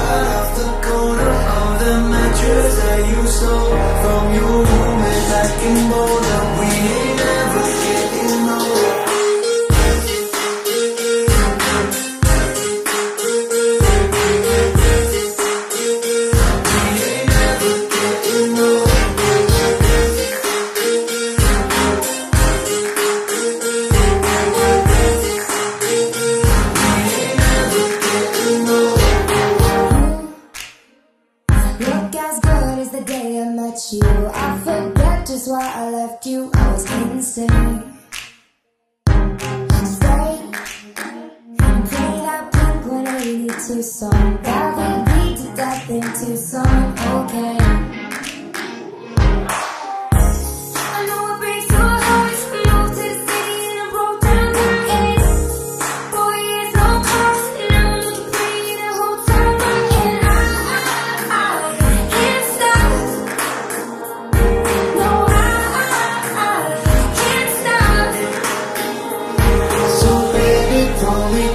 right off the corner of the mattress that you stole from your roommate back in Boulder. Look as good as the day I met you. I forget just why I left you. I was insane. Stay and play that Blink 182 song that we beat to death in Tucson. Okay.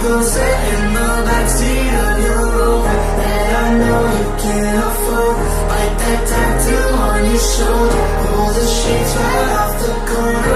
Closer in the backseat of your Rover that I know you can't afford. Bite that tattoo on your shoulder. Pull the sheets right off the corner